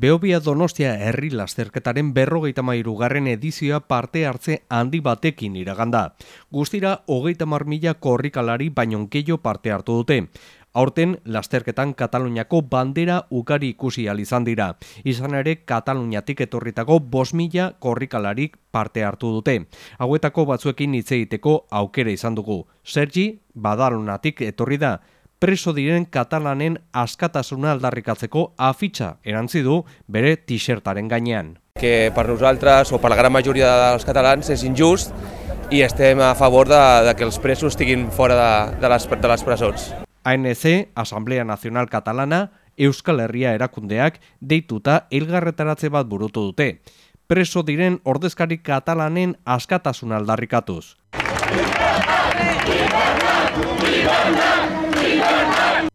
Beobia Donostia herri lasterketaren berrogeita mairu garren edizioa parte hartze handi batekin iraganda. Guztira, hogeita marmila korrikalari bainonkeio parte hartu dute. Aurten, lasterketan Kataluniako bandera ukari ikusi izan dira. Izan ere, Kataluniatik etorritako bos mila korrikalarik parte hartu dute. Hauetako batzuekin hitz egiteko aukera izan dugu. Sergi, badalunatik etorri da preso diren katalanen askatasuna aldarrikatzeko afitxa erantzi du bere t-shirtaren gainean. Que per nosaltres, o per la gran majoria dels catalans, és injust i estem a favor de, de que els presos estiguin fora de, de, les, de les presons. ANC, Asamblea Nacional Catalana, Euskal Herria erakundeak deituta elgarretaratze bat burutu dute. Preso diren ordezkari katalanen askatasuna aldarrikatuz.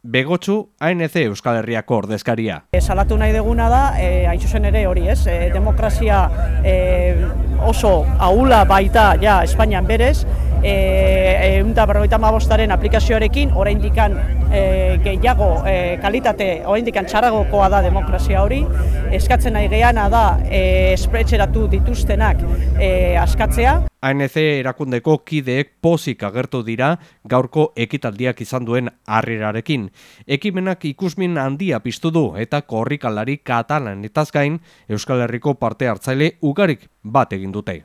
Begotxu, ANC Euskal Herriako ordezkaria. E, salatu nahi deguna da, e, hain zuzen ere hori ez, e, demokrazia e, oso ahula baita ja Espainian berez, e, e, berroita mabostaren aplikazioarekin, orain dikan e, gehiago e, kalitate, orain dikan txarragokoa da demokrazia hori, eskatzen nahi gehiana da e, espretxeratu dituztenak e, askatzea. ANC erakundeko kideek pozik agertu dira gaurko ekitaldiak izan duen harrerarekin. Ekimenak ikusmin handia piztu du eta korrikalari katalan etaz gain Euskal Herriko parte hartzaile ugarik bat egin dute.